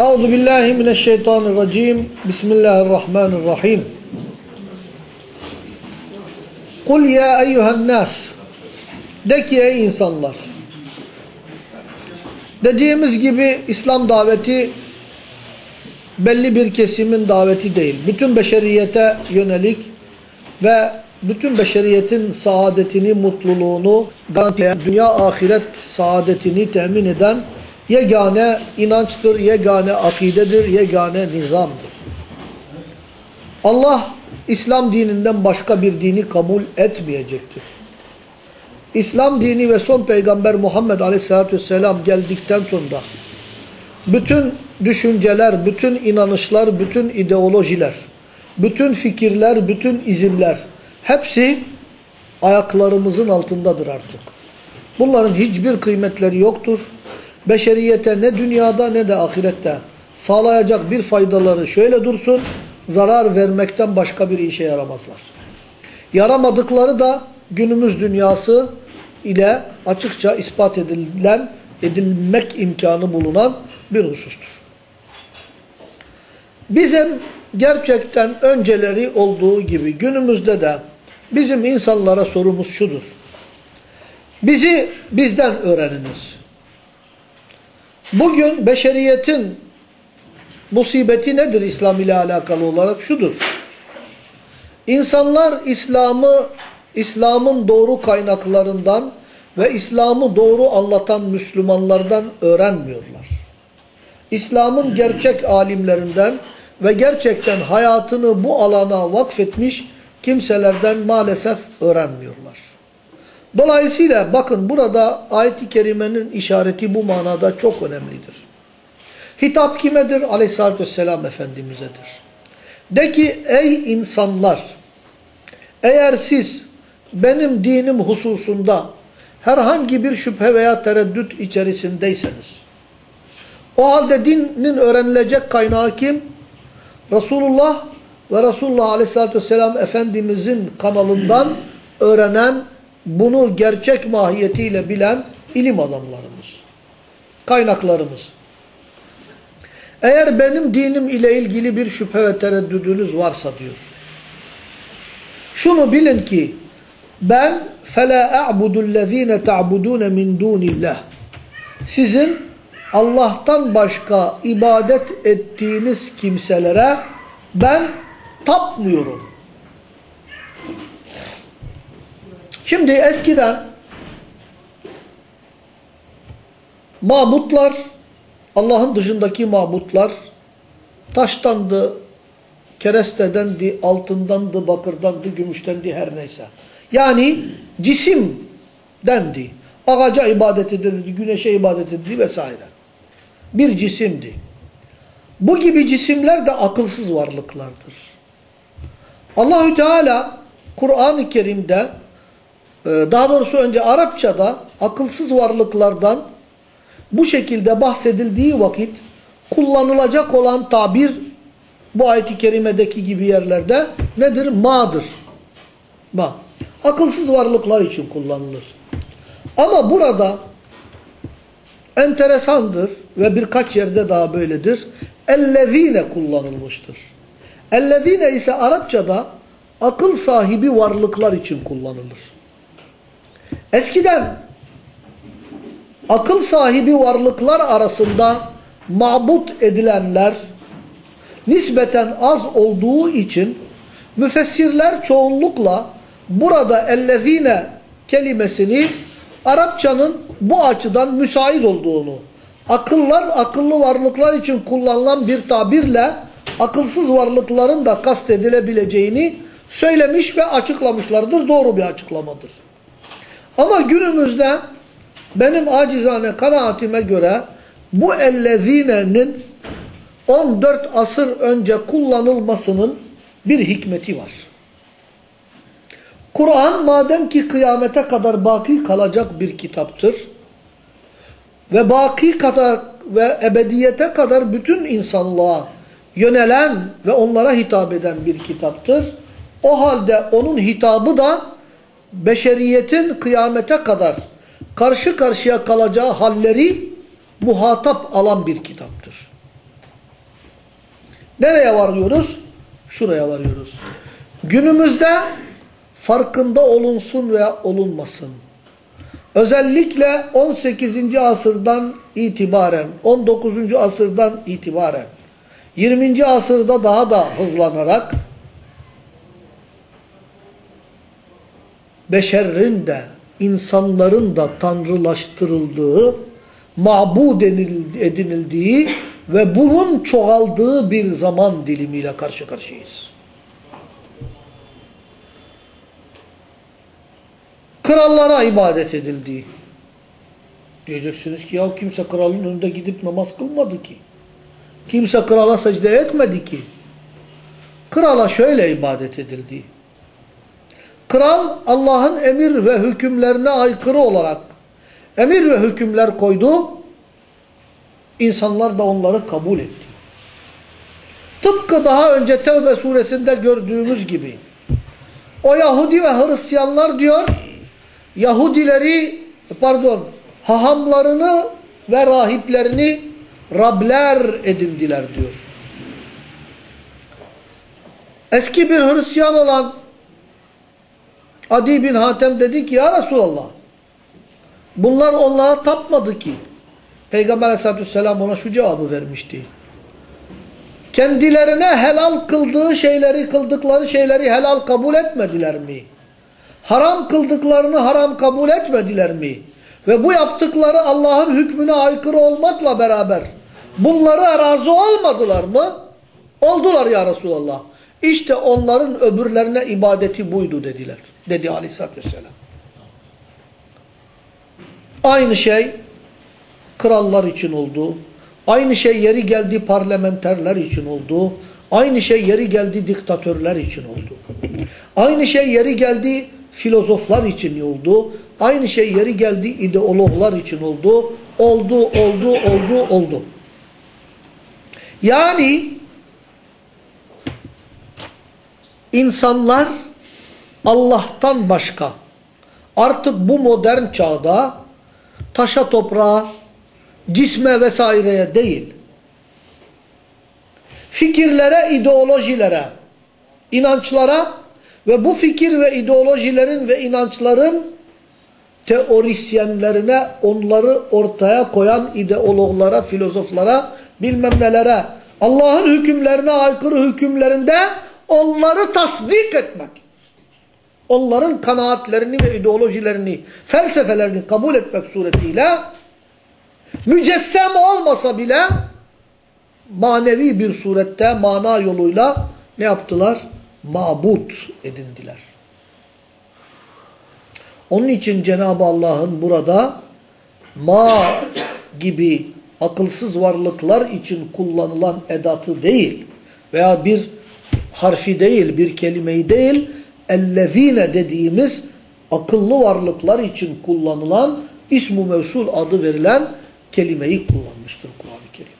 Euzu billahi mineşşeytanirracim. Bismillahirrahmanirrahim. Kul ya eyyuhen nas. De ki ey insanlar. Dediğimiz gibi İslam daveti belli bir kesimin daveti değil. Bütün beşeriyete yönelik ve bütün beşeriyetin saadetini, mutluluğunu garantileyen, dünya ahiret saadetini temin eden yegane inançtır, yegane akidedir, yegane nizamdır. Allah İslam dininden başka bir dini kabul etmeyecektir. İslam dini ve son peygamber Muhammed Aleyhisselatü Vesselam geldikten sonra bütün düşünceler, bütün inanışlar, bütün ideolojiler, bütün fikirler, bütün izimler hepsi ayaklarımızın altındadır artık. Bunların hiçbir kıymetleri yoktur. Beşeriyete ne dünyada ne de ahirette sağlayacak bir faydaları şöyle dursun, zarar vermekten başka bir işe yaramazlar. Yaramadıkları da günümüz dünyası ile açıkça ispat edilen, edilmek imkanı bulunan bir husustur. Bizim gerçekten önceleri olduğu gibi günümüzde de bizim insanlara sorumuz şudur. Bizi bizden öğreniniz. Bugün beşeriyetin musibeti nedir İslam ile alakalı olarak? Şudur. İnsanlar İslam'ı, İslam'ın doğru kaynaklarından ve İslam'ı doğru anlatan Müslümanlardan öğrenmiyorlar. İslam'ın gerçek alimlerinden ve gerçekten hayatını bu alana vakfetmiş kimselerden maalesef öğrenmiyorlar. Dolayısıyla bakın burada ayet-i kerimenin işareti bu manada çok önemlidir. Hitap kimedir? Aleyhisselatü vesselam Efendimiz'edir. De ki ey insanlar eğer siz benim dinim hususunda herhangi bir şüphe veya tereddüt içerisindeyseniz o halde dinin öğrenilecek kaynağı kim? Resulullah ve Resulullah Aleyhisselatü Vesselam Efendimizin kanalından öğrenen, bunu gerçek mahiyetiyle bilen ilim adamlarımız, kaynaklarımız. Eğer benim dinim ile ilgili bir şüphe ve tereddüdünüz varsa diyor. Şunu bilin ki ben فَلَا أَعْبُدُ الَّذ۪ينَ تَعْبُدُونَ مِنْ دُونِ اللّٰهِ Sizin Allah'tan başka ibadet ettiğiniz kimselere ben tapmıyorum. Şimdi eskiden mabutlar, Allah'ın dışındaki mabutlar taştandı, kerestedendi, altındandı, bakırdandı, gümüştendi her neyse. Yani cisim dendi. Ağaca ibadet edildi, güneşe ibadet edildi vesaire. Bir cisimdi. Bu gibi cisimler de akılsız varlıklardır. Allahü Teala Kur'an-ı Kerim'de daha doğrusu önce Arapçada akılsız varlıklardan bu şekilde bahsedildiği vakit kullanılacak olan tabir bu ayet-i kerimedeki gibi yerlerde nedir? Ma'dır. Ma. Akılsız varlıklar için kullanılır. Ama burada enteresandır ve birkaç yerde daha böyledir. Ellezine kullanılmıştır. Ellezine ise Arapçada akıl sahibi varlıklar için kullanılır. Eskiden akıl sahibi varlıklar arasında mabut edilenler nispeten az olduğu için müfessirler çoğunlukla burada ellezine kelimesini Arapçanın bu açıdan müsait olduğunu, akıllar akıllı varlıklar için kullanılan bir tabirle akılsız varlıkların da kastedilebileceğini söylemiş ve açıklamışlardır. Doğru bir açıklamadır. Ama günümüzde benim acizane kanaatime göre bu ellezine'nin 14 asır önce kullanılmasının bir hikmeti var. Kur'an madem ki kıyamete kadar baki kalacak bir kitaptır ve baki kadar ve ebediyete kadar bütün insanlığa yönelen ve onlara hitap eden bir kitaptır. O halde onun hitabı da beşeriyetin kıyamete kadar karşı karşıya kalacağı halleri muhatap alan bir kitaptır. Nereye varıyoruz? Şuraya varıyoruz. Günümüzde farkında olunsun veya olunmasın. Özellikle 18. asırdan itibaren, 19. asırdan itibaren, 20. asırda daha da hızlanarak beşerin de, insanların da tanrılaştırıldığı, mabud edinildiği ve bunun çoğaldığı bir zaman dilimiyle karşı karşıyayız. Krallara ibadet edildiği. Diyeceksiniz ki ya kimse kralın önünde gidip namaz kılmadı ki. Kimse krala secde etmedi ki. Krala şöyle ibadet edildi. Kral Allah'ın emir ve hükümlerine aykırı olarak emir ve hükümler koydu. İnsanlar da onları kabul etti. Tıpkı daha önce Tevbe suresinde gördüğümüz gibi. O Yahudi ve Hristiyanlar diyor, Yahudileri, pardon, hahamlarını ve rahiplerini Rabler edindiler diyor. Eski bir Hristiyan olan Adi bin Hatem dedi ki ya Resulallah bunlar onlara tapmadı ki. Peygamber aleyhissalatü vesselam ona şu cevabı vermişti. Kendilerine helal kıldığı şeyleri, kıldıkları şeyleri helal kabul etmediler mi? Haram kıldıklarını haram kabul etmediler mi? Ve bu yaptıkları Allah'ın hükmüne aykırı olmakla beraber bunlara razı olmadılar mı? Oldular ya Resulallah. İşte onların öbürlerine ibadeti buydu dediler. Dedi aleyhissalatü vesselam. Aynı şey krallar için oldu. Aynı şey yeri geldi parlamenterler için oldu. Aynı şey yeri geldi diktatörler için oldu. Aynı şey yeri geldi filozoflar için oldu. Aynı şey yeri geldi ideologlar için oldu. Oldu, oldu, oldu, oldu. Yani insanlar Allah'tan başka artık bu modern çağda taşa toprağa, cisme vesaireye değil, fikirlere, ideolojilere, inançlara ve bu fikir ve ideolojilerin ve inançların teorisyenlerine, onları ortaya koyan ideologlara, filozoflara, bilmem nelere, Allah'ın hükümlerine aykırı hükümlerinde onları tasdik etmek. Onların kanaatlerini ve ideolojilerini, felsefelerini kabul etmek suretiyle mücessem olmasa bile manevi bir surette, mana yoluyla ne yaptılar? Mabut edindiler. Onun için Cenab-ı Allah'ın burada ma gibi akılsız varlıklar için kullanılan edatı değil veya bir harfi değil, bir kelimeyi değil, ellezine dediğimiz akıllı varlıklar için kullanılan ismu mevsul adı verilen kelimeyi kullanmıştır Kur'an-ı Kerim.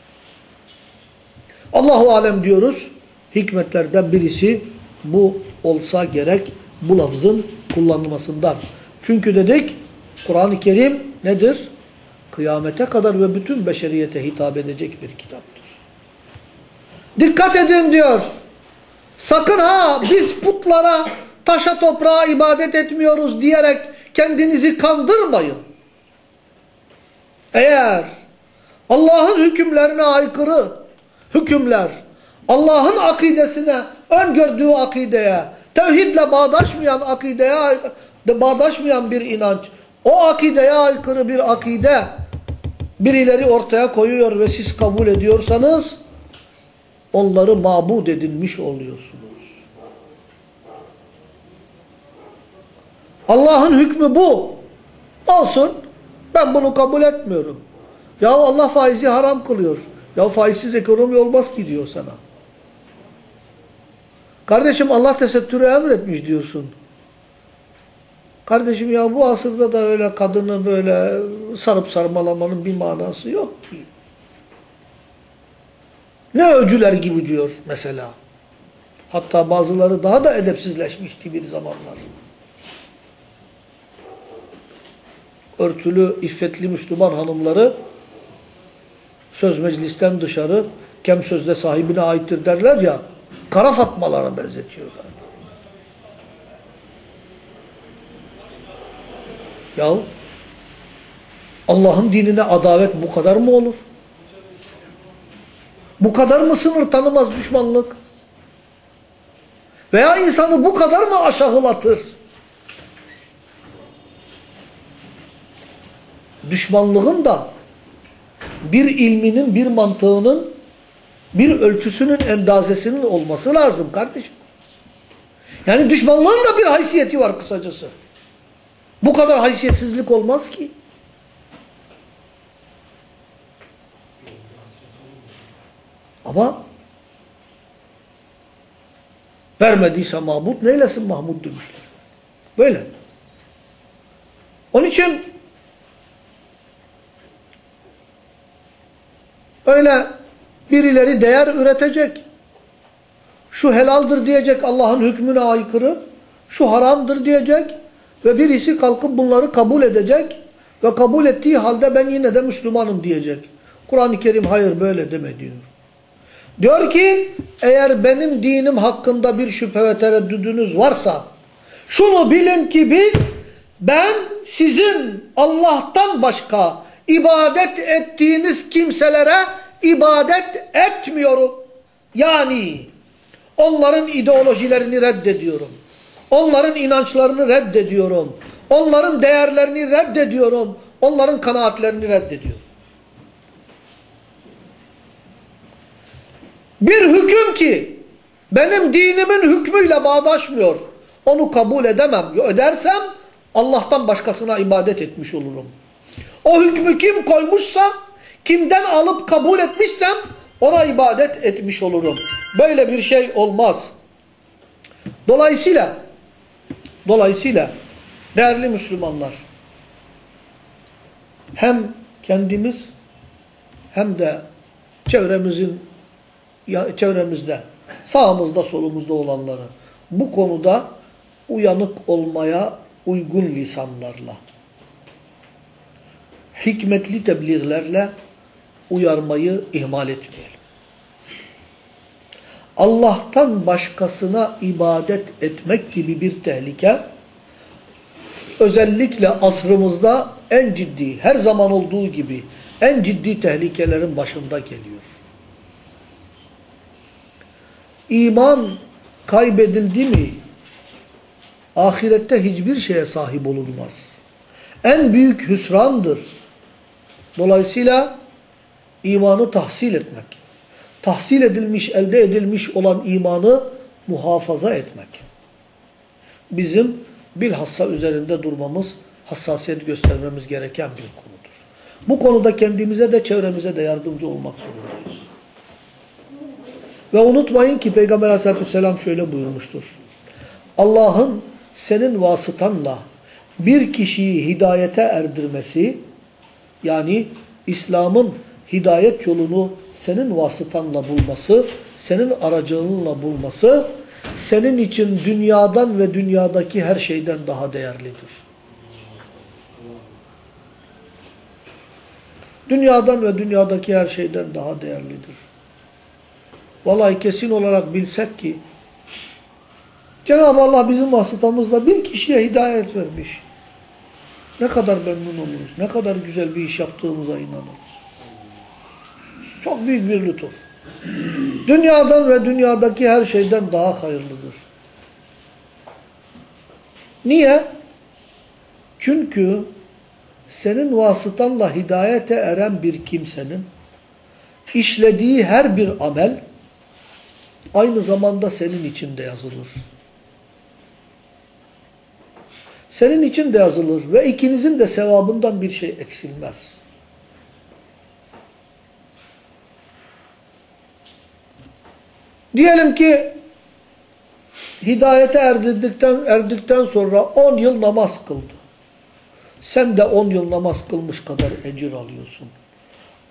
Allahu alem diyoruz. Hikmetlerden birisi bu olsa gerek bu lafzın kullanılmasından. Çünkü dedik Kur'an-ı Kerim nedir? Kıyamete kadar ve bütün beşeriyete hitap edecek bir kitaptır. Dikkat edin diyor. Sakın ha biz putlara, taşa toprağa ibadet etmiyoruz diyerek kendinizi kandırmayın. Eğer Allah'ın hükümlerine aykırı hükümler, Allah'ın akidesine, öngördüğü akideye, tevhidle bağdaşmayan akideye, bağdaşmayan bir inanç, o akideye aykırı bir akide birileri ortaya koyuyor ve siz kabul ediyorsanız onları mabud edinmiş oluyorsunuz. Allah'ın hükmü bu. Olsun. Ben bunu kabul etmiyorum. Ya Allah faizi haram kılıyor. Ya faizsiz ekonomi olmaz ki diyor sana. Kardeşim Allah tesettürü emretmiş diyorsun. Kardeşim ya bu asırda da öyle kadını böyle sarıp sarmalamanın bir manası yok ki. Ne öcüler gibi diyor mesela. Hatta bazıları daha da edepsizleşmişti bir zamanlar. Örtülü, iffetli Müslüman hanımları söz meclisten dışarı Kem sözde sahibine aittir derler ya, kara fatmalara benzetiyorlar. Yahu Allah'ın dinine adavet bu kadar mı olur? Bu kadar mı sınır tanımaz düşmanlık? Veya insanı bu kadar mı aşağılatır? Düşmanlığın da bir ilminin, bir mantığının, bir ölçüsünün, endazesinin olması lazım kardeşim. Yani düşmanlığın da bir haysiyeti var kısacası. Bu kadar haysiyetsizlik olmaz ki. Ama vermediyse Mahmud neylesin Mahmud demişler. Böyle. Onun için öyle birileri değer üretecek. Şu helaldir diyecek Allah'ın hükmüne aykırı. Şu haramdır diyecek. Ve birisi kalkıp bunları kabul edecek. Ve kabul ettiği halde ben yine de Müslümanım diyecek. Kur'an-ı Kerim hayır böyle deme. Diyor ki eğer benim dinim hakkında bir şüphe ve tereddüdünüz varsa şunu bilin ki biz ben sizin Allah'tan başka ibadet ettiğiniz kimselere ibadet etmiyorum. Yani onların ideolojilerini reddediyorum. Onların inançlarını reddediyorum. Onların değerlerini reddediyorum. Onların kanaatlerini reddediyorum. Bir hüküm ki benim dinimin hükmüyle bağdaşmıyor. Onu kabul edemem. Edersem Allah'tan başkasına ibadet etmiş olurum. O hükmü kim koymuşsa, kimden alıp kabul etmişsem ona ibadet etmiş olurum. Böyle bir şey olmaz. Dolayısıyla dolayısıyla değerli Müslümanlar hem kendimiz hem de çevremizin çevremizde, sağımızda solumuzda olanları bu konuda uyanık olmaya uygun lisanlarla, hikmetli tebliğlerle uyarmayı ihmal etmeyelim. Allah'tan başkasına ibadet etmek gibi bir tehlike, özellikle asrımızda en ciddi, her zaman olduğu gibi en ciddi tehlikelerin başında geliyor. İman kaybedildi mi ahirette hiçbir şeye sahip olunmaz. En büyük hüsrandır. Dolayısıyla imanı tahsil etmek, tahsil edilmiş, elde edilmiş olan imanı muhafaza etmek. Bizim bilhassa üzerinde durmamız, hassasiyet göstermemiz gereken bir konudur. Bu konuda kendimize de çevremize de yardımcı olmak zorundayız. Ve unutmayın ki Peygamber aleyhissalatü vesselam şöyle buyurmuştur. Allah'ın senin vasıtanla bir kişiyi hidayete erdirmesi, yani İslam'ın hidayet yolunu senin vasıtanla bulması, senin aracılığınla bulması, senin için dünyadan ve dünyadaki her şeyden daha değerlidir. Dünyadan ve dünyadaki her şeyden daha değerlidir. Vallahi kesin olarak bilsek ki Cenab-ı Allah bizim vasıtamızla bir kişiye hidayet vermiş. Ne kadar memnun oluruz. Ne kadar güzel bir iş yaptığımıza inanırız. Çok büyük bir lütuf. Dünyadan ve dünyadaki her şeyden daha hayırlıdır. Niye? Çünkü senin vasıtanla hidayete eren bir kimsenin işlediği her bir amel aynı zamanda senin için de yazılır. Senin için de yazılır ve ikinizin de sevabından bir şey eksilmez. Diyelim ki hidayete erdikten, erdikten sonra 10 yıl namaz kıldı. Sen de 10 yıl namaz kılmış kadar ecir alıyorsun.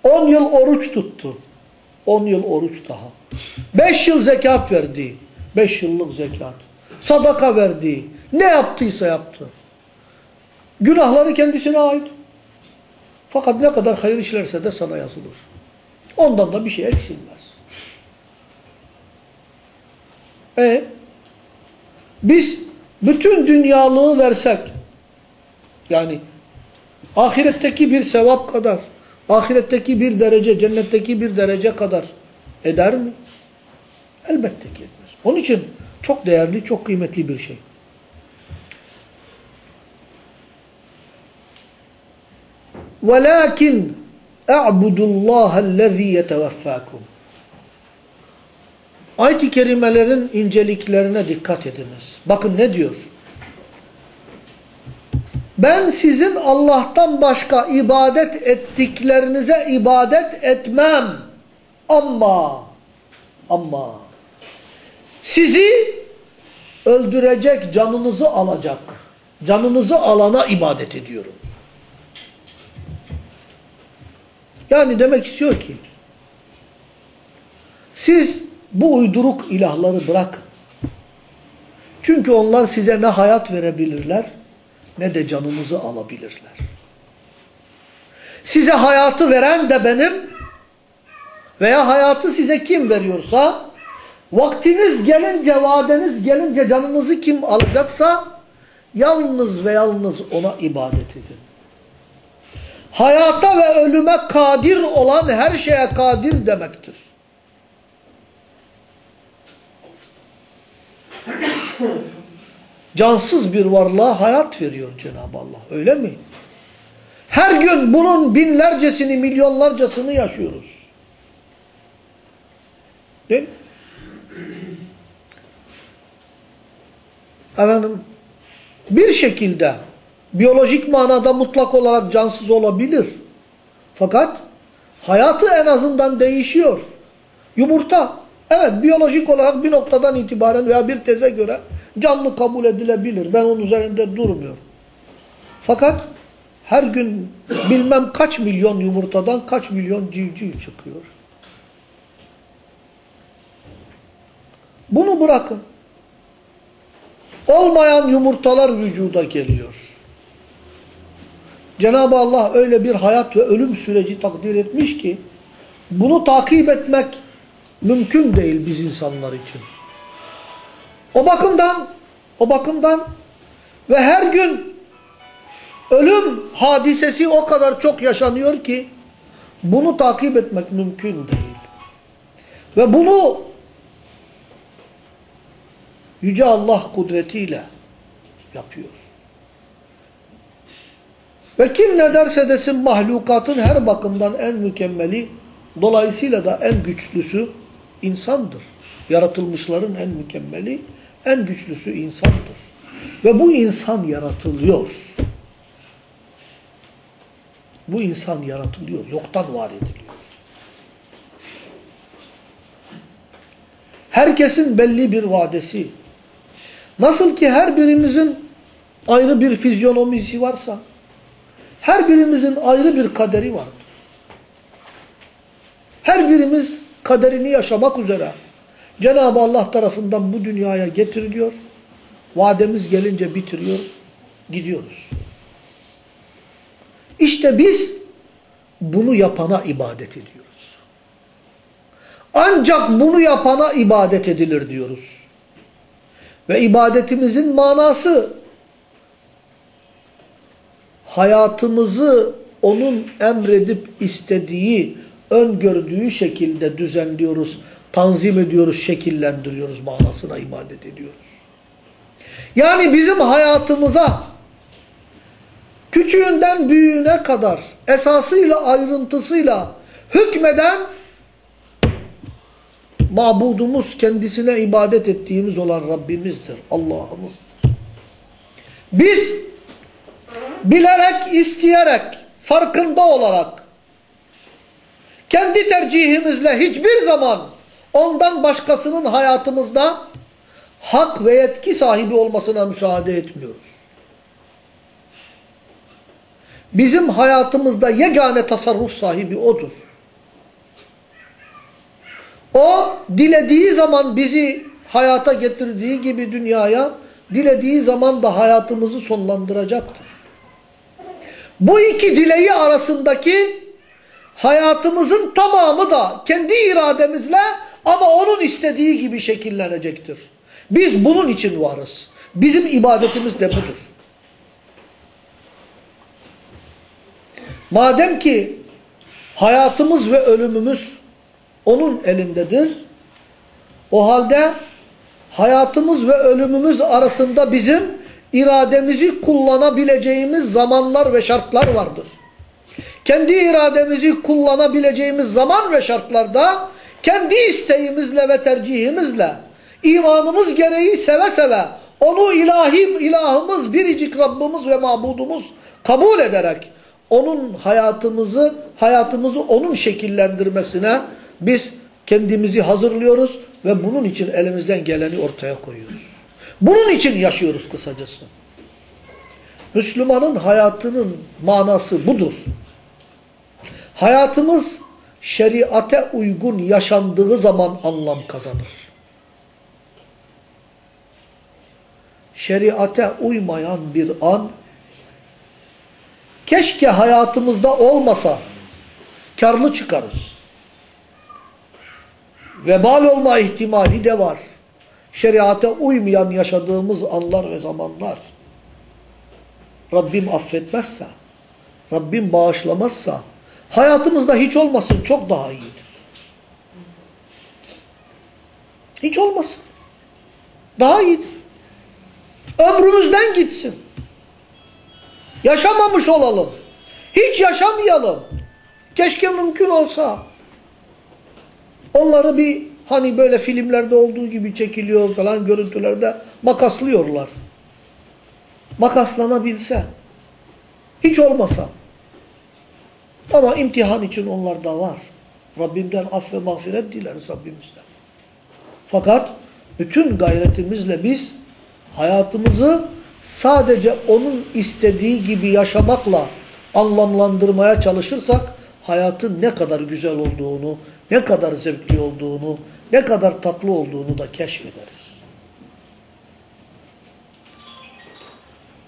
10 yıl oruç tuttu. 10 yıl oruç daha. 5 yıl zekat verdi. 5 yıllık zekat. Sadaka verdi. Ne yaptıysa yaptı. Günahları kendisine ait. Fakat ne kadar hayır işlerse de sana yazılır. Ondan da bir şey eksilmez. E biz bütün dünyalığı versek yani ahiretteki bir sevap kadar ahiretteki bir derece, cennetteki bir derece kadar eder mi? Elbette ki etmez. Onun için çok değerli, çok kıymetli bir şey. وَلَاكِنْ اَعْبُدُ اللّٰهَ الَّذ۪ي يَتَوَفَّاكُمْ Ayet-i kerimelerin inceliklerine dikkat ediniz. Bakın ne diyor? Ben sizin Allah'tan başka ibadet ettiklerinize ibadet etmem. Ama, ama sizi öldürecek, canınızı alacak, canınızı alana ibadet ediyorum. Yani demek istiyor ki, siz bu uyduruk ilahları bırakın. Çünkü onlar size ne hayat verebilirler, ne de canınızı alabilirler. Size hayatı veren de benim veya hayatı size kim veriyorsa, vaktiniz gelince, vadeniz gelince canınızı kim alacaksa, yalnız ve yalnız ona ibadet edin. Hayata ve ölüme kadir olan her şeye kadir demektir. Cansız bir varlığa hayat veriyor Cenab-ı Allah. Öyle mi? Her gün bunun binlercesini, milyonlarcasını yaşıyoruz. Değil mi? Efendim, bir şekilde biyolojik manada mutlak olarak cansız olabilir. Fakat hayatı en azından değişiyor. Yumurta, evet biyolojik olarak bir noktadan itibaren veya bir teze göre canlı kabul edilebilir. Ben onun üzerinde durmuyorum. Fakat her gün bilmem kaç milyon yumurtadan kaç milyon civciv çıkıyor. Bunu bırakın. Olmayan yumurtalar vücuda geliyor. Cenab-ı Allah öyle bir hayat ve ölüm süreci takdir etmiş ki bunu takip etmek mümkün değil biz insanlar için. O bakımdan o bakımdan ve her gün ölüm hadisesi o kadar çok yaşanıyor ki bunu takip etmek mümkün değil. Ve bunu Yüce Allah kudretiyle yapıyor. Ve kim ne derse desin mahlukatın her bakımdan en mükemmeli, dolayısıyla da en güçlüsü insandır. Yaratılmışların en mükemmeli, en güçlüsü insandır. Ve bu insan yaratılıyor. Bu insan yaratılıyor, yoktan var ediliyor. Herkesin belli bir vadesi. Nasıl ki her birimizin ayrı bir fizyonomisi varsa, her birimizin ayrı bir kaderi vardır. Her birimiz kaderini yaşamak üzere Cenab-ı Allah tarafından bu dünyaya getiriliyor. Vademiz gelince bitiriyor, gidiyoruz. İşte biz bunu yapana ibadet ediyoruz. Ancak bunu yapana ibadet edilir diyoruz. Ve ibadetimizin manası hayatımızı onun emredip istediği, öngördüğü şekilde düzenliyoruz, tanzim ediyoruz, şekillendiriyoruz manasına ibadet ediyoruz. Yani bizim hayatımıza küçüğünden büyüğüne kadar esasıyla ayrıntısıyla hükmeden mabudumuz kendisine ibadet ettiğimiz olan Rabbimizdir, Allah'ımızdır. Biz bilerek, isteyerek, farkında olarak kendi tercihimizle hiçbir zaman ondan başkasının hayatımızda hak ve yetki sahibi olmasına müsaade etmiyoruz. Bizim hayatımızda yegane tasarruf sahibi O'dur. O dilediği zaman bizi hayata getirdiği gibi dünyaya, dilediği zaman da hayatımızı sonlandıracaktır. Bu iki dileği arasındaki hayatımızın tamamı da kendi irademizle ama onun istediği gibi şekillenecektir. Biz bunun için varız. Bizim ibadetimiz de budur. Madem ki hayatımız ve ölümümüz onun elindedir, o halde hayatımız ve ölümümüz arasında bizim irademizi kullanabileceğimiz zamanlar ve şartlar vardır. Kendi irademizi kullanabileceğimiz zaman ve şartlarda kendi isteğimizle ve tercihimizle imanımız gereği seve seve onu ilahim, ilahımız, biricik Rabbimiz ve mabudumuz kabul ederek onun hayatımızı, hayatımızı onun şekillendirmesine biz kendimizi hazırlıyoruz ve bunun için elimizden geleni ortaya koyuyoruz. Bunun için yaşıyoruz kısacası. Müslümanın hayatının manası budur. Hayatımız şeriate uygun yaşandığı zaman anlam kazanır. Şeriate uymayan bir an keşke hayatımızda olmasa karlı çıkarız. Vebal olma ihtimali de var. Şeriate uymayan yaşadığımız anlar ve zamanlar. Rabbim affetmezse, Rabbim bağışlamazsa, hayatımızda hiç olmasın çok daha iyidir. Hiç olmasın. Daha iyidir. Ömrümüzden gitsin. Yaşamamış olalım. Hiç yaşamayalım. Keşke mümkün olsa. Onları bir hani böyle filmlerde olduğu gibi çekiliyor falan görüntülerde makaslıyorlar. Makaslanabilse. Hiç olmasa. Ama imtihan için onlar da var. Rabbimden af ve mağfiret dileriz Rabbimizden. Fakat bütün gayretimizle biz hayatımızı sadece onun istediği gibi yaşamakla anlamlandırmaya çalışırsak hayatın ne kadar güzel olduğunu, ne kadar zevkli olduğunu, ne kadar tatlı olduğunu da keşfederiz.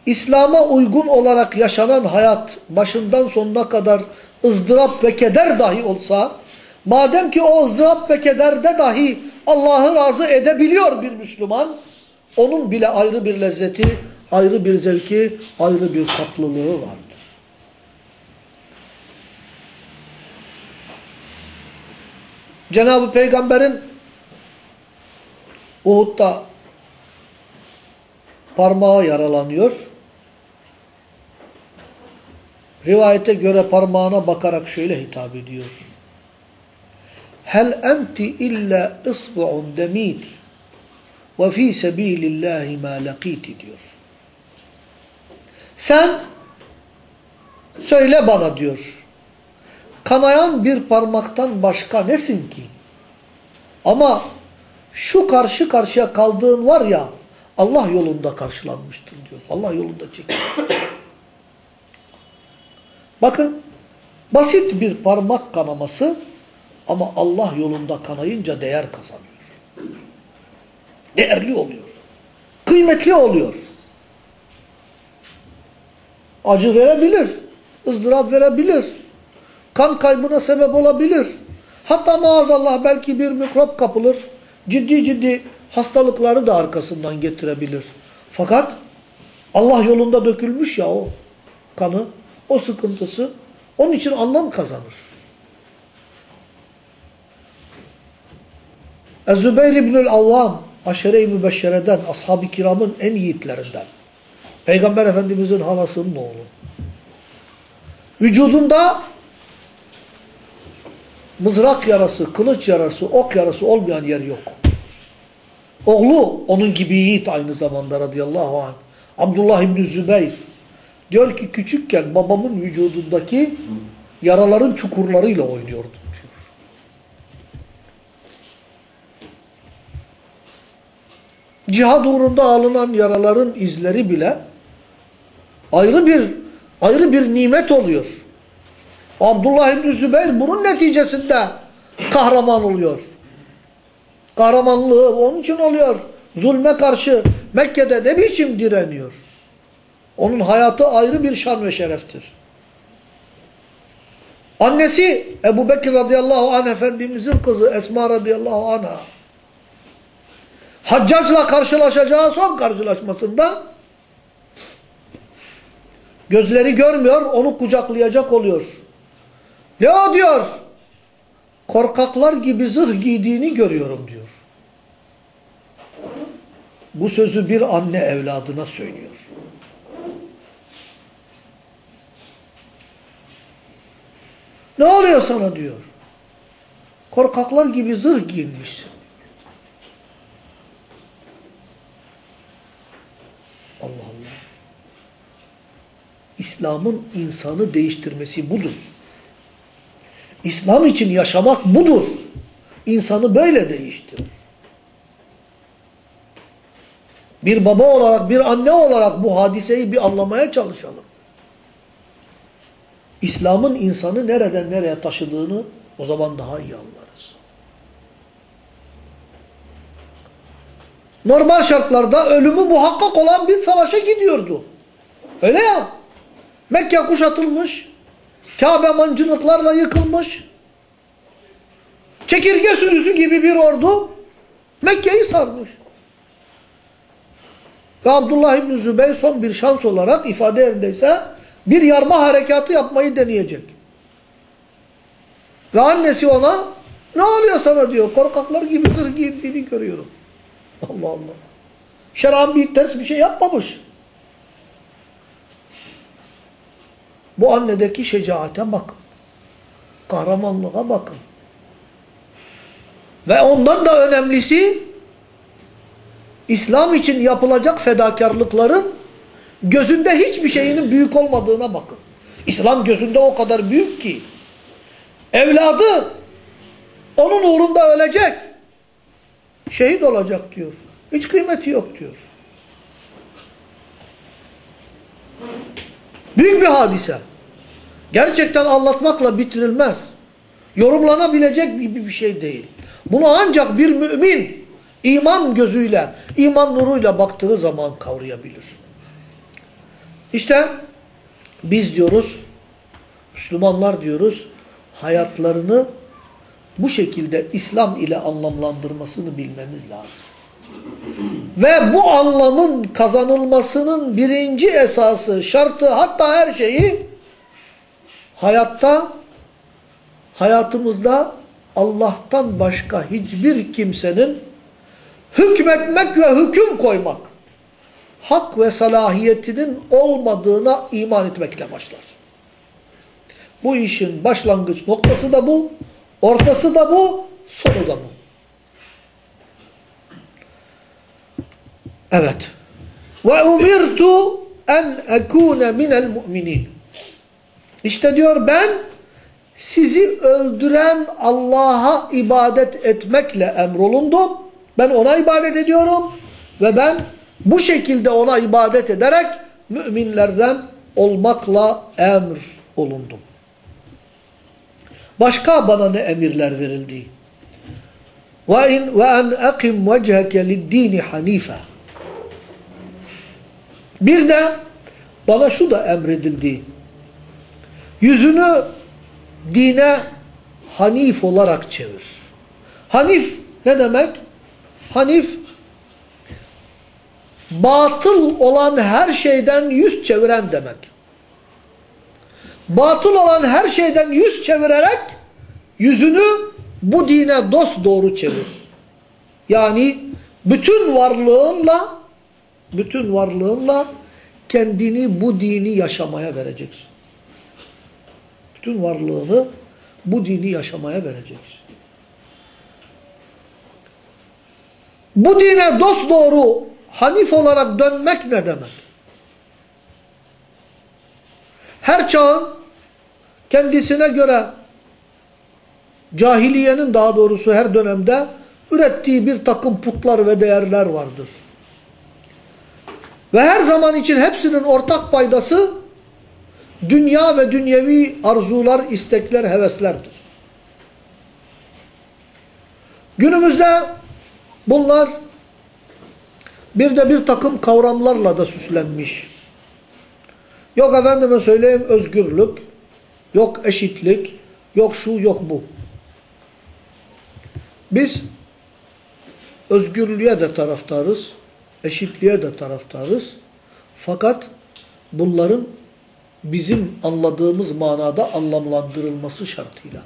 İslam'a uygun olarak yaşanan hayat başından sonuna kadar ızdırap ve keder dahi olsa, madem ki o ızdırap ve kederde dahi Allah'ı razı edebiliyor bir Müslüman, onun bile ayrı bir lezzeti, ayrı bir zevki, ayrı bir tatlılığı vardır. Cenab-ı Peygamber'in Uhud'da parmağı yaralanıyor. Rivayete göre parmağına bakarak şöyle hitap ediyor. Hel enti illa isbu'un demiti ve fi sebilillahi ma laqiti diyor. Sen söyle bana diyor. Kanayan bir parmaktan başka nesin ki? Ama şu karşı karşıya kaldığın var ya Allah yolunda karşılanmıştır diyor. Allah yolunda çekiyor. Bakın basit bir parmak kanaması ama Allah yolunda kanayınca değer kazanıyor. Değerli oluyor. Kıymetli oluyor. Acı verebilir. ızdırap verebilir. Kan kaybına sebep olabilir. Hatta maazallah belki bir mikrop kapılır. Ciddi ciddi hastalıkları da arkasından getirebilir. Fakat Allah yolunda dökülmüş ya o kanı, o sıkıntısı onun için anlam kazanır. Ez-Zübeyir İbnül Avvam aşere-i mübeşşereden, ashab-ı kiramın en yiğitlerinden. Peygamber Efendimizin halasının oğlu. Vücudunda mızrak yarası, kılıç yarası, ok yarası olmayan yer yok. Oğlu onun gibi yiğit aynı zamanda radıyallahu anh. Abdullah İbni Zübeyir. Diyor ki küçükken babamın vücudundaki yaraların çukurlarıyla oynuyordum diyor. Cihad uğrunda alınan yaraların izleri bile ayrı bir ayrı bir nimet oluyor. Abdullah İbni Zübeyir bunun neticesinde kahraman oluyor. Kahramanlığı onun için oluyor. Zulme karşı Mekke'de ne biçim direniyor. Onun hayatı ayrı bir şan ve şereftir. Annesi Ebu Bekir radıyallahu anh Efendimizin kızı Esma radıyallahu anh'a Haccacla karşılaşacağı son karşılaşmasında gözleri görmüyor, onu kucaklayacak oluyor. Ne o diyor? Korkaklar gibi zırh giydiğini görüyorum diyor. Bu sözü bir anne evladına söylüyor. Ne oluyor sana diyor. Korkaklar gibi zırh giyinmişsin. Allah Allah. İslam'ın insanı değiştirmesi budur. İslam için yaşamak budur. İnsanı böyle değiştirir. Bir baba olarak, bir anne olarak bu hadiseyi bir anlamaya çalışalım. İslam'ın insanı nereden nereye taşıdığını o zaman daha iyi anlarız. Normal şartlarda ölümü muhakkak olan bir savaşa gidiyordu. Öyle ya. Mekke kuşatılmış. Kabe mancınıklarla yıkılmış. Çekirge sürüsü gibi bir ordu Mekke'yi sarmış. Ve Abdullah İbni Zübeyir son bir şans olarak ifade yerindeyse bir yarma harekatı yapmayı deneyecek. Ve annesi ona ne oluyor sana diyor. Korkaklar gibi zırh giydiğini görüyorum. Allah Allah. Şer'an bir ters bir şey yapmamış. Bu annedeki şecaate bakın. Kahramanlığa bakın. Ve ondan da önemlisi İslam için yapılacak fedakarlıkların gözünde hiçbir şeyinin büyük olmadığına bakın. İslam gözünde o kadar büyük ki evladı onun uğrunda ölecek. Şehit olacak diyor. Hiç kıymeti yok diyor. Büyük bir hadise. Gerçekten anlatmakla bitirilmez. Yorumlanabilecek gibi bir şey değil. Bunu ancak bir mümin iman gözüyle, iman nuruyla baktığı zaman kavrayabilir. İşte biz diyoruz, Müslümanlar diyoruz, hayatlarını bu şekilde İslam ile anlamlandırmasını bilmemiz lazım. Ve bu anlamın kazanılmasının birinci esası, şartı hatta her şeyi hayatta, hayatımızda Allah'tan başka hiçbir kimsenin hükmetmek ve hüküm koymak, hak ve salahiyetinin olmadığına iman etmekle başlar. Bu işin başlangıç noktası da bu, ortası da bu, sonu da bu. Evet. Ve umirtu en ekune minel mu'minin. İşte diyor ben sizi öldüren Allah'a ibadet etmekle emrolundum. Ben ona ibadet ediyorum ve ben bu şekilde ona ibadet ederek müminlerden olmakla emr olundum. Başka bana ne emirler verildi? Ve in ve en akim vecheke lid-din hanife. Bir de bana şu da emredildi. Yüzünü dine hanif olarak çevir. Hanif ne demek? Hanif batıl olan her şeyden yüz çeviren demek. Batıl olan her şeyden yüz çevirerek yüzünü bu dine dost doğru çevir. Yani bütün varlığınla bütün varlığınla kendini bu dini yaşamaya vereceksin. Bütün varlığını bu dini yaşamaya vereceksin. Bu dine dosdoğru hanif olarak dönmek ne demek? Her çağın kendisine göre cahiliyenin daha doğrusu her dönemde ürettiği bir takım putlar ve değerler vardır. Ve her zaman için hepsinin ortak paydası dünya ve dünyevi arzular, istekler, heveslerdir. Günümüzde bunlar bir de bir takım kavramlarla da süslenmiş. Yok efendime söyleyeyim özgürlük, yok eşitlik, yok şu yok bu. Biz özgürlüğe de taraftarız, eşitliğe de taraftarız. Fakat bunların bizim anladığımız manada anlamlandırılması şartıyla.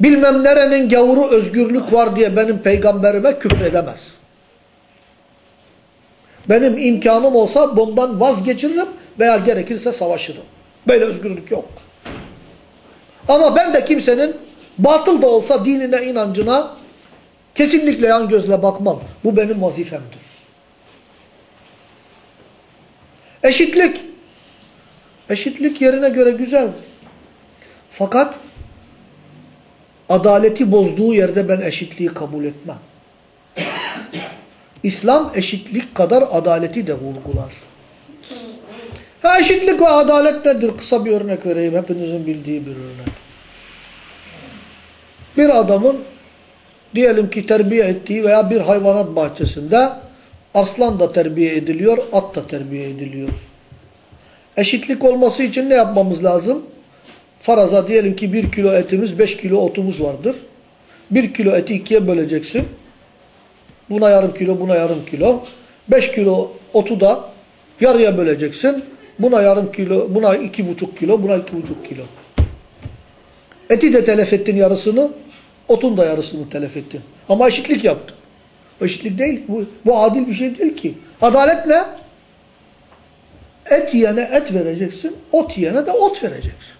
Bilmem nerenin gavuru özgürlük var diye benim peygamberime küfredemez. Benim imkanım olsa bundan vazgeçiririm veya gerekirse savaşırım. Böyle özgürlük yok. Ama ben de kimsenin batıl da olsa dinine, inancına kesinlikle yan gözle bakmam. Bu benim vazifemdir. Eşitlik. Eşitlik yerine göre güzeldir. Fakat adaleti bozduğu yerde ben eşitliği kabul etmem. İslam eşitlik kadar adaleti de vurgular. Ha eşitlik ve adalet nedir? Kısa bir örnek vereyim. Hepinizin bildiği bir örnek. Bir adamın diyelim ki terbiye ettiği veya bir hayvanat bahçesinde aslan da terbiye ediliyor, at da terbiye ediliyor. Eşitlik olması için ne yapmamız lazım? Faraza diyelim ki bir kilo etimiz, beş kilo otumuz vardır. Bir kilo eti ikiye böleceksin. Buna yarım kilo, buna yarım kilo. Beş kilo otu da yarıya böleceksin. Buna yarım kilo, buna iki buçuk kilo, buna iki buçuk kilo. Eti de telef ettin yarısını, otun da yarısını telef ettin. Ama eşitlik yaptın. Eşitlik değil. Bu, bu adil bir şey değil ki. Adalet ne? Et yiyene et vereceksin, ot yiyene de ot vereceksin.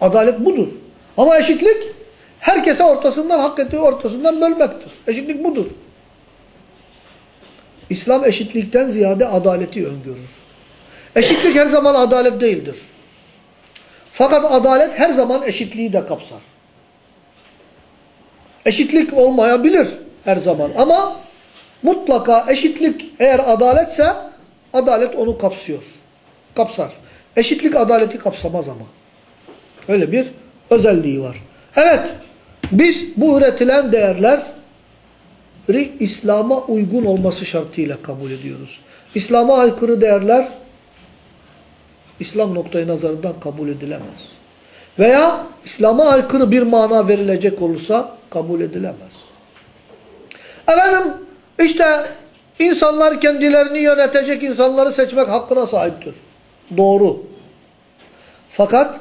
Adalet budur. Ama eşitlik herkese ortasından hak ettiği ortasından bölmektir. Eşitlik budur. İslam eşitlikten ziyade adaleti öngörür. Eşitlik her zaman adalet değildir. Fakat adalet her zaman eşitliği de kapsar. Eşitlik olmayabilir her zaman ama mutlaka eşitlik eğer adaletse adalet onu kapsıyor. Kapsar. Eşitlik adaleti kapsamaz ama. Öyle bir özelliği var. Evet, biz bu üretilen değerler İslam'a uygun olması şartıyla kabul ediyoruz. İslam'a aykırı değerler İslam noktayı nazarından kabul edilemez. Veya İslam'a aykırı bir mana verilecek olursa kabul edilemez. Efendim işte insanlar kendilerini yönetecek insanları seçmek hakkına sahiptir. Doğru. Fakat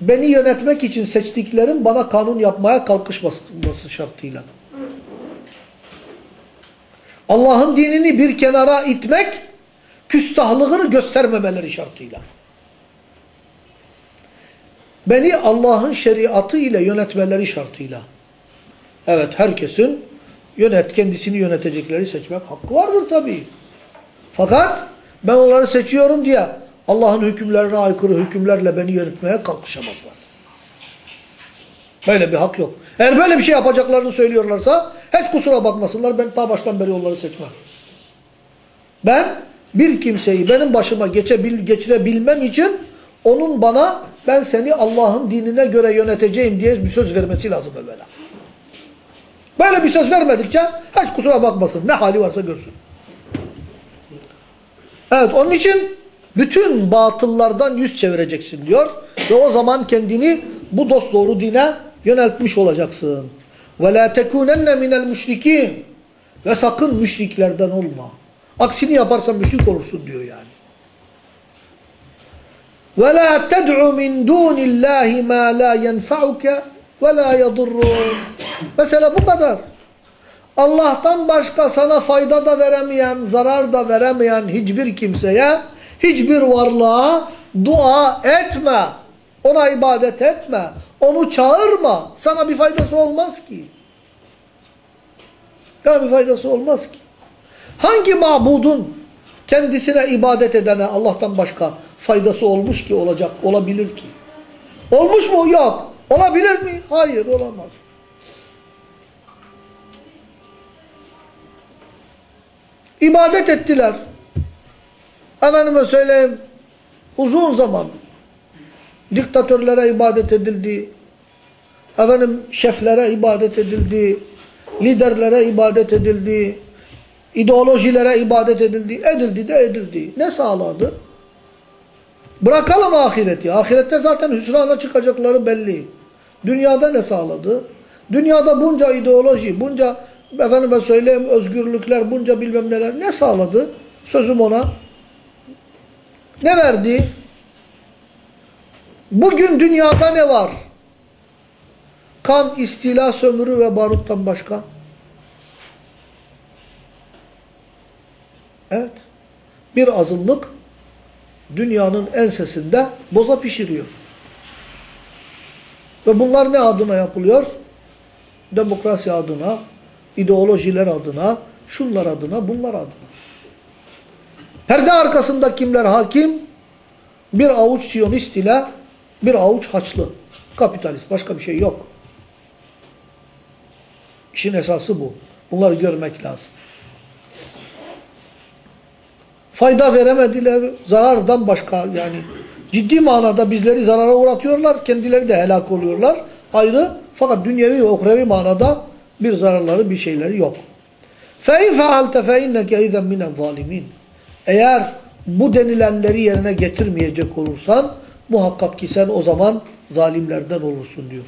beni yönetmek için seçtiklerim bana kanun yapmaya kalkışması şartıyla. Allah'ın dinini bir kenara itmek, küstahlığını göstermemeleri şartıyla. Beni Allah'ın şeriatı ile yönetmeleri şartıyla. Evet herkesin yönet kendisini yönetecekleri seçmek hakkı vardır tabii. Fakat ben onları seçiyorum diye Allah'ın hükümlerine aykırı hükümlerle beni yönetmeye kalkışamazlar. Böyle bir hak yok. Eğer böyle bir şey yapacaklarını söylüyorlarsa hiç kusura bakmasınlar ben ta baştan beri onları seçmem. Ben bir kimseyi benim başıma geçebil, geçirebilmem için onun bana ben seni Allah'ın dinine göre yöneteceğim diye bir söz vermesi lazım evvela. Böyle bir söz vermedikçe hiç kusura bakmasın. Ne hali varsa görsün. Evet onun için bütün batıllardan yüz çevireceksin diyor. Ve o zaman kendini bu dost doğru dine yöneltmiş olacaksın. Ve la tekunenne minel müşrikin. Ve sakın müşriklerden olma. Aksini yaparsan müşrik olursun diyor yani. Ve la ted'u min dunillahi ma la yenfa'uke ve la yadurrun. Mesela bu kadar. Allah'tan başka sana fayda da veremeyen, zarar da veremeyen hiçbir kimseye, hiçbir varlığa dua etme. Ona ibadet etme. Onu çağırma. Sana bir faydası olmaz ki. Ya bir faydası olmaz ki. Hangi mabudun kendisine ibadet edene Allah'tan başka faydası olmuş ki olacak, olabilir ki? Olmuş mu? Yok. Olabilir mi? Hayır, olamaz. İbadet ettiler. Efendime söyleyeyim, uzun zaman diktatörlere ibadet edildi, efendim şeflere ibadet edildi, liderlere ibadet edildi, ideolojilere ibadet edildi, edildi de edildi. Ne sağladı? Bırakalım ahireti. Ahirette zaten hüsrana çıkacakları belli. Dünyada ne sağladı? Dünyada bunca ideoloji, bunca efendime söyleyeyim özgürlükler, bunca bilmem neler ne sağladı? Sözüm ona. Ne verdi? Bugün dünyada ne var? Kan, istila, sömürü ve baruttan başka. Evet. Bir azınlık dünyanın ensesinde boza pişiriyor. Ve bunlar ne adına yapılıyor? Demokrasi adına, ideolojiler adına, şunlar adına, bunlar adına. Perde arkasında kimler hakim? Bir avuç siyonist ile bir avuç haçlı. Kapitalist. Başka bir şey yok. İşin esası bu. Bunları görmek lazım. Fayda veremediler. Zarardan başka yani ciddi manada bizleri zarara uğratıyorlar. Kendileri de helak oluyorlar. Ayrı. Fakat dünyevi ve uhrevi manada bir zararları bir şeyleri yok. فَاِنْ فَعَلْتَ فَاِنَّكَ اِذًا مِنَ الظَّالِمِينَ Eğer bu denilenleri yerine getirmeyecek olursan Muhakkak ki sen o zaman zalimlerden olursun diyor.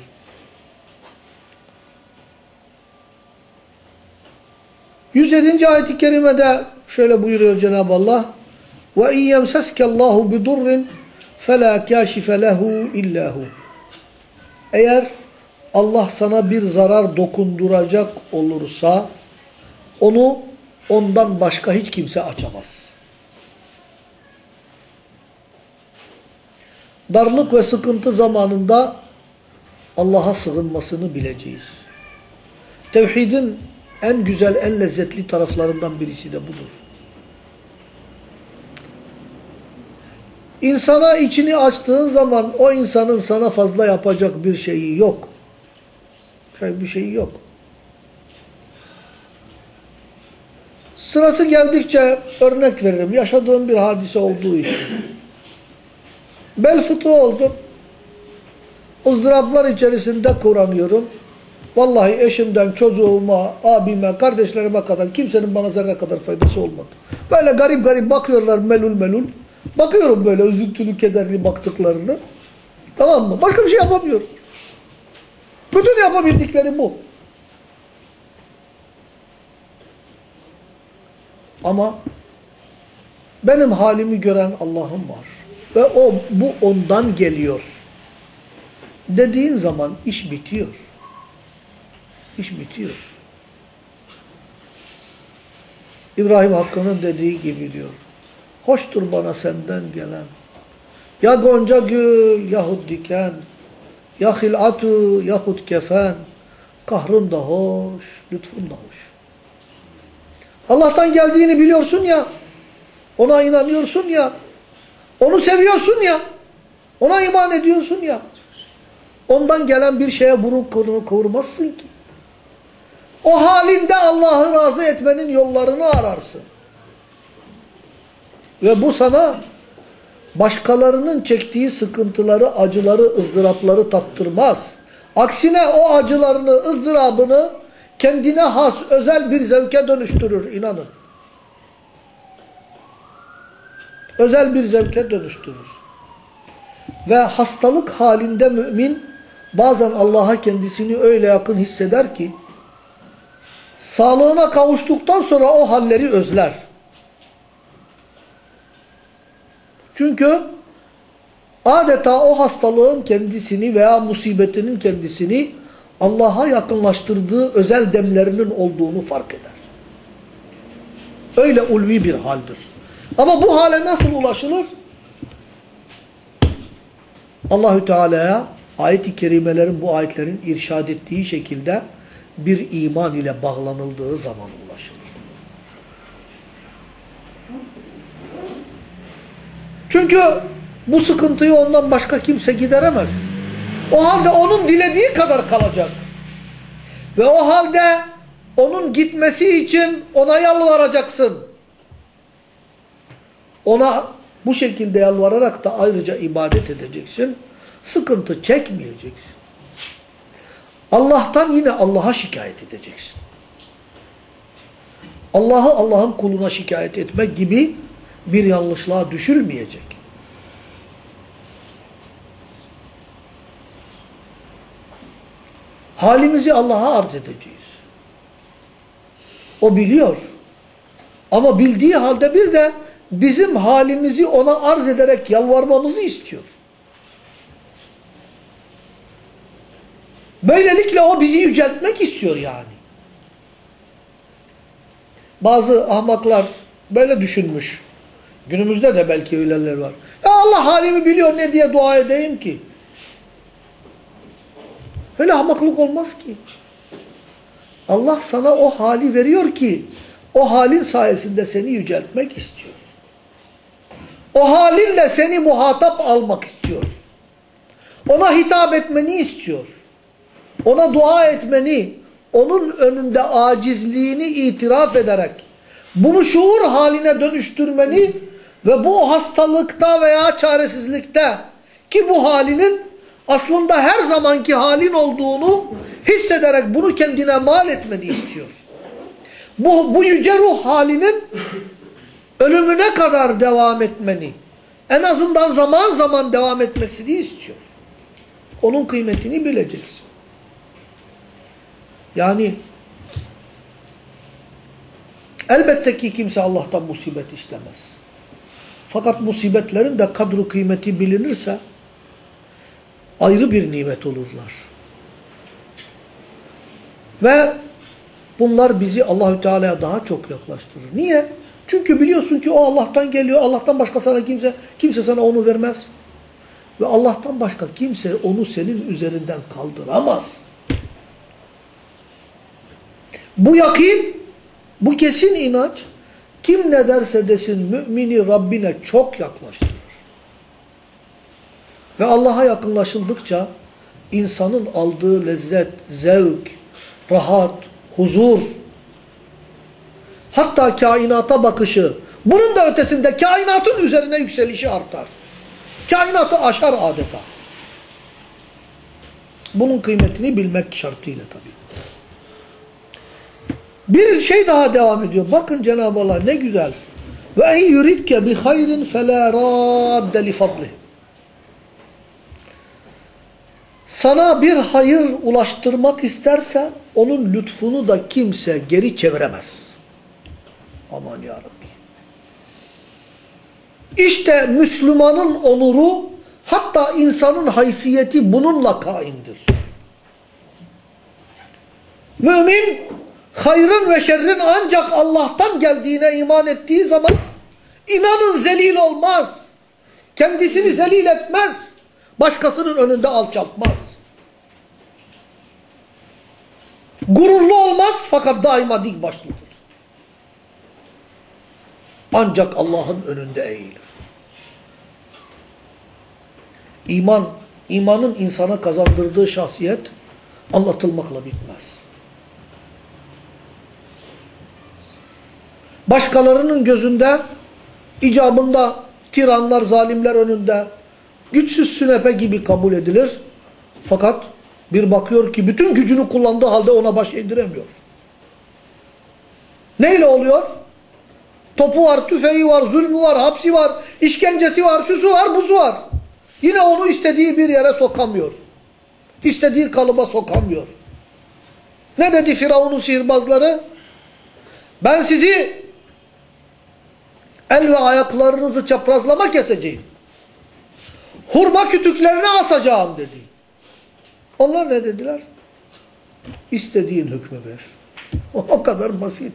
Yüz yedinci ayet-i kerimede şöyle buyuruyor Cenab-ı Allah. Ve in yemseskellahu bidurrin fela kâşife lehu illahu. Eğer Allah sana bir zarar dokunduracak olursa onu ondan başka hiç kimse açamaz. Darlık ve sıkıntı zamanında Allah'a sığınmasını bileceğiz. Tevhidin en güzel, en lezzetli taraflarından birisi de budur. İnsana içini açtığın zaman o insanın sana fazla yapacak bir şeyi yok. Bir şeyi yok. Sırası geldikçe örnek veririm. Yaşadığım bir hadise olduğu için. Bel fıtığı oldum. ızdıraplar içerisinde kuranıyorum. Vallahi eşimden, çocuğuma, abime, kardeşlerime kadar kimsenin bana zerre kadar faydası olmadı. Böyle garip garip bakıyorlar melul melul. Bakıyorum böyle üzüntülü, kederli baktıklarını. Tamam mı? Başka bir şey yapamıyorum. Bütün yapabildikleri bu. Ama benim halimi gören Allah'ım var. Ve o bu ondan geliyor. Dediğin zaman iş bitiyor. İş bitiyor. İbrahim Hakkı'nın dediği gibi diyor. Hoştur bana senden gelen. Ya gonca gül yahut diken, ya hilatu yahut kefen, kahrın da hoş, lütfun da hoş. Allah'tan geldiğini biliyorsun ya, ona inanıyorsun ya, onu seviyorsun ya, ona iman ediyorsun ya. Ondan gelen bir şeye burun kıvırmazsın ki. O halinde Allah'ı razı etmenin yollarını ararsın. Ve bu sana başkalarının çektiği sıkıntıları, acıları, ızdırapları tattırmaz. Aksine o acılarını, ızdırabını kendine has, özel bir zevke dönüştürür inanın. Özel bir zevke dönüştürür. Ve hastalık halinde mümin bazen Allah'a kendisini öyle yakın hisseder ki sağlığına kavuştuktan sonra o halleri özler. Çünkü adeta o hastalığın kendisini veya musibetinin kendisini Allah'a yakınlaştırdığı özel demlerinin olduğunu fark eder. Öyle ulvi bir haldir. Ama bu hale nasıl ulaşılır? Allahü Teala'ya ayet-i kerimelerin bu ayetlerin irşad ettiği şekilde bir iman ile bağlanıldığı zaman ulaşılır. Çünkü bu sıkıntıyı ondan başka kimse gideremez. O halde onun dilediği kadar kalacak. Ve o halde onun gitmesi için ona yalvaracaksın. Ona bu şekilde yalvararak da ayrıca ibadet edeceksin. Sıkıntı çekmeyeceksin. Allah'tan yine Allah'a şikayet edeceksin. Allah'ı Allah'ın kuluna şikayet etmek gibi bir yanlışlığa düşülmeyecek. Halimizi Allah'a arz edeceğiz. O biliyor. Ama bildiği halde bir de bizim halimizi ona arz ederek yalvarmamızı istiyor. Böylelikle o bizi yüceltmek istiyor yani. Bazı ahmaklar böyle düşünmüş. Günümüzde de belki öyleler var. Ya Allah halimi biliyor ne diye dua edeyim ki? Öyle ahmaklık olmaz ki. Allah sana o hali veriyor ki o halin sayesinde seni yüceltmek istiyor. O halinle seni muhatap almak istiyor. Ona hitap etmeni istiyor. Ona dua etmeni, onun önünde acizliğini itiraf ederek bunu şuur haline dönüştürmeni ve bu hastalıkta veya çaresizlikte ki bu halinin aslında her zamanki halin olduğunu hissederek bunu kendine mal etmeni istiyor. Bu, bu yüce ruh halinin ölümüne kadar devam etmeni, en azından zaman zaman devam etmesini istiyor. Onun kıymetini bileceksin. Yani elbette ki kimse Allah'tan musibet istemez. Fakat musibetlerin de kadru kıymeti bilinirse ayrı bir nimet olurlar. Ve bunlar bizi Allahü Teala'ya daha çok yaklaştırır. Niye? Çünkü biliyorsun ki o Allah'tan geliyor. Allah'tan başka sana kimse kimse sana onu vermez. Ve Allah'tan başka kimse onu senin üzerinden kaldıramaz. Bu yakin, bu kesin inanç kim ne derse desin mümini Rabbine çok yaklaştırır. Ve Allah'a yakınlaşıldıkça insanın aldığı lezzet, zevk, rahat, huzur, hatta kainata bakışı, bunun da ötesinde kainatın üzerine yükselişi artar. Kainatı aşar adeta. Bunun kıymetini bilmek şartıyla tabii. Bir şey daha devam ediyor. Bakın Cenab-ı Allah ne güzel. Ve en yuridke bi hayrin fela radde li fadlih. Sana bir hayır ulaştırmak isterse onun lütfunu da kimse geri çeviremez. Aman ya Rabbi. İşte Müslümanın onuru hatta insanın haysiyeti bununla kaimdir. Mümin hayrın ve şerrin ancak Allah'tan geldiğine iman ettiği zaman inanın zelil olmaz. Kendisini zelil etmez. Başkasının önünde alçaltmaz. Gururlu olmaz fakat daima dik başlıdır. Ancak Allah'ın önünde eğilir. İman, imanın insana kazandırdığı şahsiyet anlatılmakla bitmez. Başkalarının gözünde, icabında tiranlar, zalimler önünde güçsüz sünepe gibi kabul edilir. Fakat bir bakıyor ki bütün gücünü kullandığı halde ona baş indiremiyor. Neyle oluyor? Topu var, tüfeği var, zulmü var, hapsi var, işkencesi var, şusu var, buzu var. Yine onu istediği bir yere sokamıyor. İstediği kalıba sokamıyor. Ne dedi Firavun'un sihirbazları? Ben sizi el ve ayaklarınızı çaprazlama keseceğim. Hurma kütüklerine asacağım dedi. Onlar ne dediler? İstediğin hükmü ver. O kadar basit.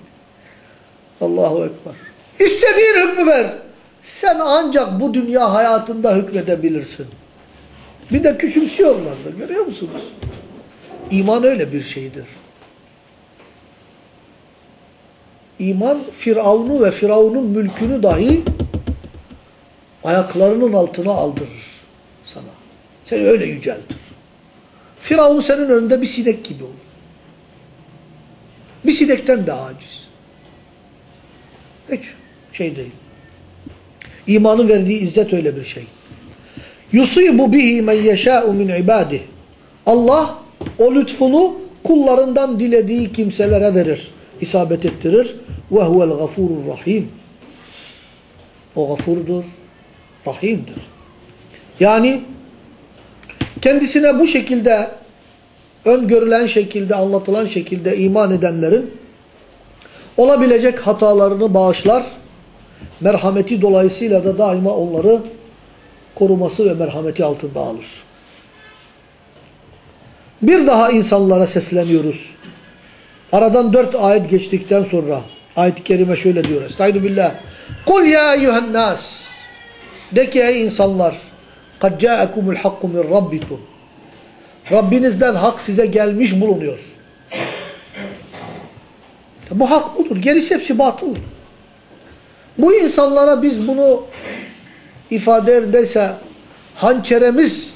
Allahu Ekber. İstediğin hükmü ver. Sen ancak bu dünya hayatında hükmedebilirsin. Bir de küçümsüyorlar da görüyor musunuz? İman öyle bir şeydir. İman Firavun'u ve Firavun'un mülkünü dahi ayaklarının altına aldırır sana. Seni öyle yüceltir. Firavun senin önünde bir sinek gibi olur. Bir sinekten de aciz. Hiç şey değil. İmanın verdiği izzet öyle bir şey. Yusibu bihi men yeşâ'u min ibadih. Allah o lütfunu kullarından dilediği kimselere verir. isabet ettirir. Ve huvel gafurur rahim. O gafurdur, rahimdir. Yani kendisine bu şekilde öngörülen şekilde, anlatılan şekilde iman edenlerin olabilecek hatalarını bağışlar. Merhameti dolayısıyla da daima onları koruması ve merhameti altında alır. Bir daha insanlara sesleniyoruz. Aradan dört ayet geçtikten sonra ayet-i kerime şöyle diyor. Estaizu billah. Kul ya eyyühen nas. De ki ey insanlar. Kad ca'akumul hakku min rabbikum. Rabbinizden hak size gelmiş bulunuyor. Bu hak budur. Gerisi hepsi batıl. Bu insanlara biz bunu ifade ederse hançeremiz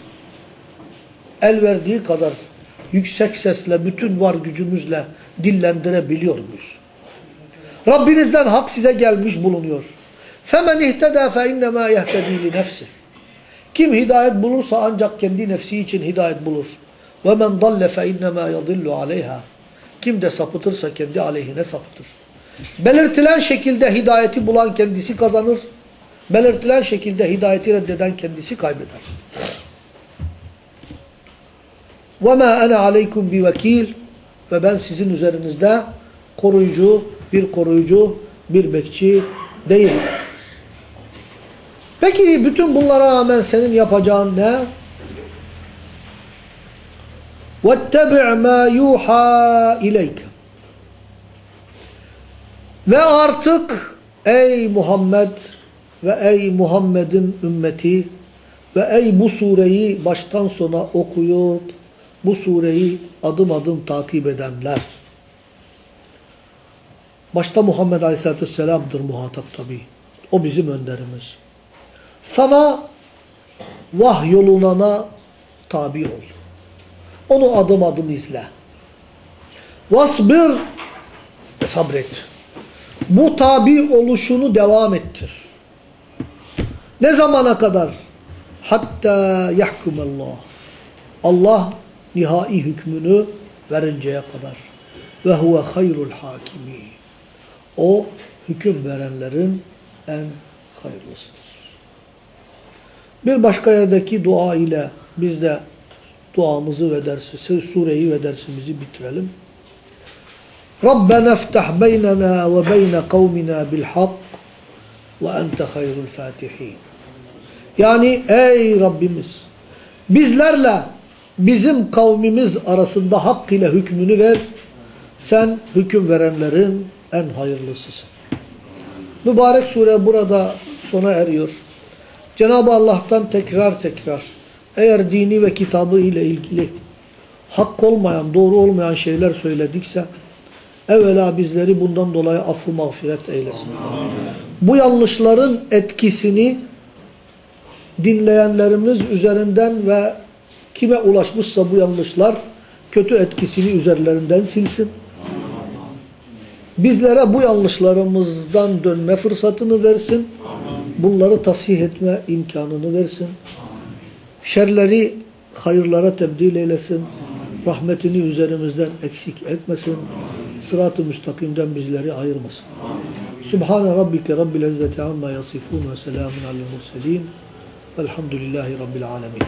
el verdiği kadar yüksek sesle, bütün var gücümüzle dillendirebiliyor muyuz? Rabbinizden hak size gelmiş bulunuyor. فَمَنْ اِهْتَدَى فَاِنَّمَا يَهْتَد۪ي لِنَفْسِهِ Kim hidayet bulursa ancak kendi nefsi için hidayet bulur. وَمَنْ ضَلَّ فَاِنَّمَا يَضِلُّ عَلَيْهَا Kim de sapıtırsa kendi aleyhine sapıtır. Belirtilen şekilde hidayeti bulan kendisi kazanır. Belirtilen şekilde hidayeti reddeden kendisi kaybeder. وَمَا أَنَا عَلَيْكُمْ بِوَكِيلٍ Ve ben sizin üzerinizde koruyucu, bir koruyucu, bir bekçi değilim. Peki bütün bunlara rağmen senin yapacağın ne? وَاتَّبِعْ مَا يُوحَى اِلَيْكَ ve artık ey Muhammed ve ey Muhammed'in ümmeti ve ey bu sureyi baştan sona okuyup bu sureyi adım adım takip edenler. Başta Muhammed Aleyhisselatü Vesselam'dır muhatap tabi. O bizim önderimiz. Sana vahyolunana tabi ol. Onu adım adım izle. Vasbir sabret. Bu tabi oluşunu devam ettir. Ne zamana kadar? Hatta yahkumallah. Allah nihai hükmünü verinceye kadar. Ve huve hayrul hakimi. O hüküm verenlerin en hayırlısıdır. Bir başka yerdeki dua ile biz de duamızı ve dersi, sureyi ve dersimizi bitirelim. Rabbena iftah beynena ve beyne kavmina bil hak ve ente hayrul fatihin. Yani ey Rabbimiz bizlerle bizim kavmimiz arasında hak ile hükmünü ver. Sen hüküm verenlerin en hayırlısısın. Mübarek sure burada sona eriyor. Cenab-ı Allah'tan tekrar tekrar eğer dini ve kitabı ile ilgili hak olmayan, doğru olmayan şeyler söyledikse evvela bizleri bundan dolayı affı mağfiret eylesin. Bu yanlışların etkisini dinleyenlerimiz üzerinden ve kime ulaşmışsa bu yanlışlar kötü etkisini üzerlerinden silsin. Bizlere bu yanlışlarımızdan dönme fırsatını versin. Bunları tasih etme imkanını versin. Şerleri hayırlara tebdil eylesin. Rahmetini üzerimizden eksik etmesin. Sırat-ı müstakimden bizleri ayırmasın. Subhane rabbike rabbil izzeti amma yasifun ve selamun alel murselin. Velhamdülillahi rabbil alemin.